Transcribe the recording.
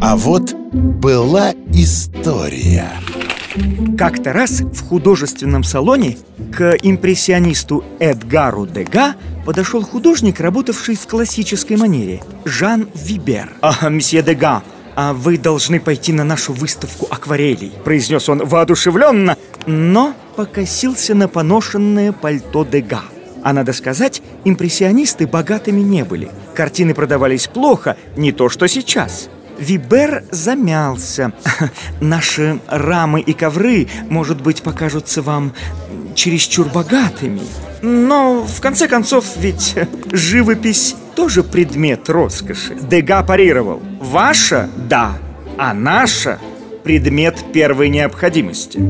А вот была история Как-то раз в художественном салоне к импрессионисту Эдгару Дега подошел художник, работавший в классической манере Жан Вибер «А, месье Дега, а вы должны пойти на нашу выставку акварелей», произнес он воодушевленно, но покосился на поношенное пальто Дега. А надо сказать, импрессионисты богатыми не были. Картины продавались плохо, не то что сейчас. Вибер замялся. Наши рамы и ковры, может быть, покажутся вам чересчур богатыми. Но, в конце концов, ведь живопись тоже предмет роскоши. Дега парировал. Ваша – да, а наша – предмет первой необходимости.